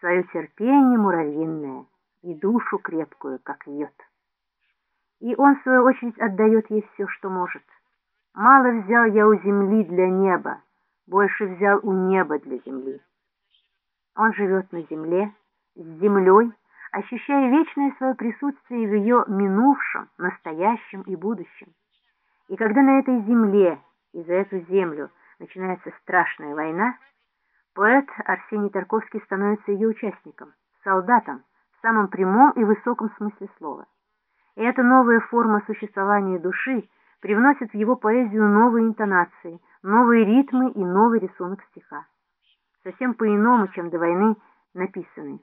свое терпение муравьиное и душу крепкую, как вьет. И он, в свою очередь, отдает ей все, что может. Мало взял я у земли для неба, больше взял у неба для земли. Он живет на земле, с землей, ощущая вечное свое присутствие в ее минувшем, настоящем и будущем. И когда на этой земле и за эту землю начинается страшная война, поэт Арсений Тарковский становится ее участником, солдатом, в самом прямом и высоком смысле слова. И эта новая форма существования души привносит в его поэзию новые интонации, новые ритмы и новый рисунок стиха. Совсем по-иному, чем до войны написанный.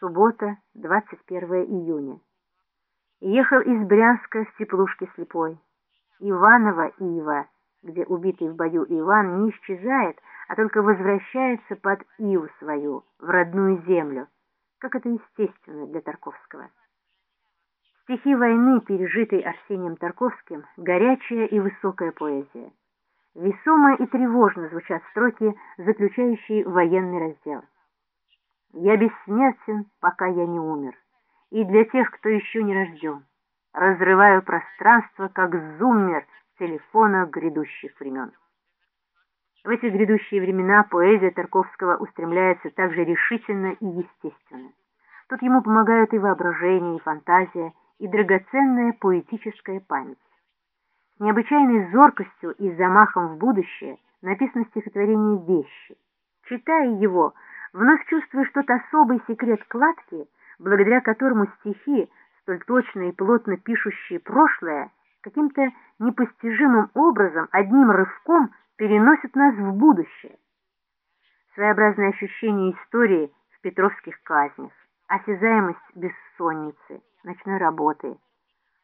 Суббота, 21 июня. Ехал из Брянска в теплушке слепой. Иванова Ива, где убитый в бою Иван не исчезает, а только возвращается под Иву свою, в родную землю, как это естественно для Тарковского. Стихи войны, пережитой Арсением Тарковским, горячая и высокая поэзия. Весомо и тревожно звучат строки, заключающие военный раздел. «Я бессмертен, пока я не умер, и для тех, кто еще не рожден разрываю пространство, как зуммер телефона грядущих времен. В эти грядущие времена поэзия Тарковского устремляется также решительно и естественно. Тут ему помогают и воображение, и фантазия, и драгоценная поэтическая память. Необычайной зоркостью и замахом в будущее написано стихотворение «Вещи». Читая его, вновь чувствуешь тот особый секрет кладки, благодаря которому стихи столь точно и плотно пишущие прошлое, каким-то непостижимым образом, одним рывком переносят нас в будущее. Своеобразное ощущение истории в петровских казнях, осязаемость бессонницы, ночной работы,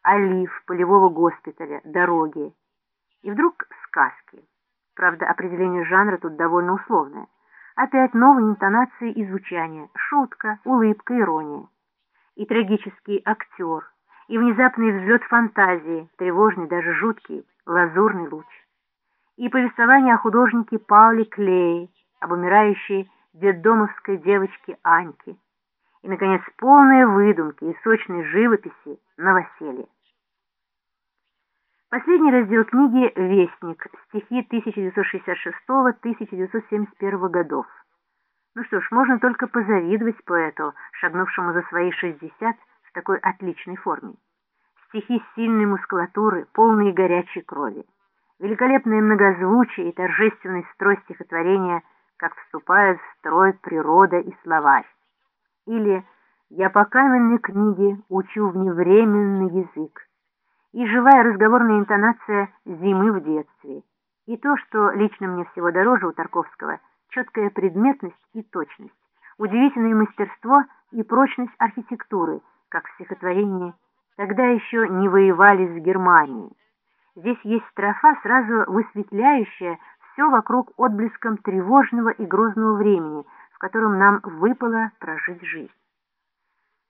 олив, полевого госпиталя, дороги. И вдруг сказки. Правда, определение жанра тут довольно условное. Опять новые интонации и звучания, шутка, улыбка, ирония и трагический актер, и внезапный взлет фантазии, тревожный, даже жуткий, лазурный луч, и повествование о художнике Пауле Клее, об умирающей детдомовской девочке Аньке, и, наконец, полные выдумки и сочной живописи новоселье. Последний раздел книги «Вестник. Стихи 1966-1971 годов». Ну что ж, можно только позавидовать поэту, шагнувшему за свои 60 в такой отличной форме. Стихи сильной мускулатуры, полные горячей крови. Великолепное многозвучие и торжественный строй стихотворения, как вступают в строй природа и словарь. Или «Я по каменной книге учу вневременный язык». И живая разговорная интонация зимы в детстве. И то, что лично мне всего дороже у Тарковского – четкая предметность и точность, удивительное мастерство и прочность архитектуры, как в стихотворении «Тогда еще не воевали с Германией». Здесь есть строфа, сразу высветляющая все вокруг отблеском тревожного и грозного времени, в котором нам выпало прожить жизнь.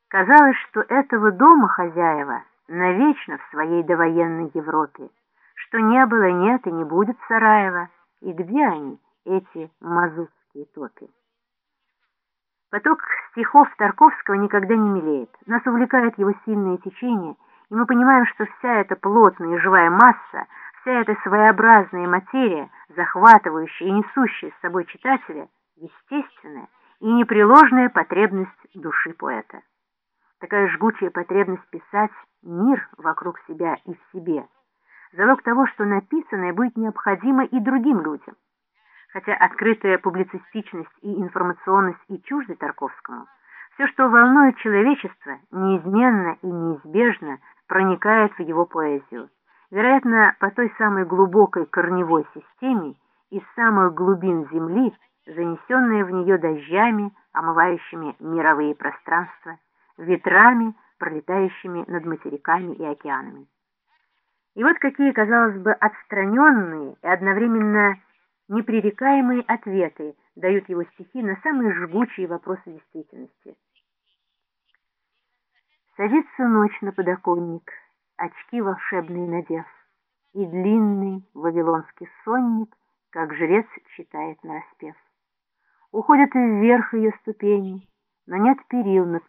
Казалось, что этого дома хозяева навечно в своей довоенной Европе, что не было, нет и не будет Сараева, и где они, эти мазутские топи. Поток стихов Тарковского никогда не мелеет. Нас увлекает его сильное течение, и мы понимаем, что вся эта плотная и живая масса, вся эта своеобразная материя, захватывающая и несущая с собой читателя, естественная и непреложная потребность души поэта. Такая жгучая потребность писать мир вокруг себя и в себе. Залог того, что написанное будет необходимо и другим людям хотя открытая публицистичность и информационность и чужды Тарковскому, все, что волнует человечество, неизменно и неизбежно проникает в его поэзию. Вероятно, по той самой глубокой корневой системе из самых глубин Земли, занесенные в нее дождями, омывающими мировые пространства, ветрами, пролетающими над материками и океанами. И вот какие, казалось бы, отстраненные и одновременно непререкаемые ответы дают его стихи на самые жгучие вопросы действительности. Садится ночь на подоконник, очки волшебные надев, и длинный вавилонский сонник, как жрец читает нараспев. Уходят вверх ее ступени, но нет перил над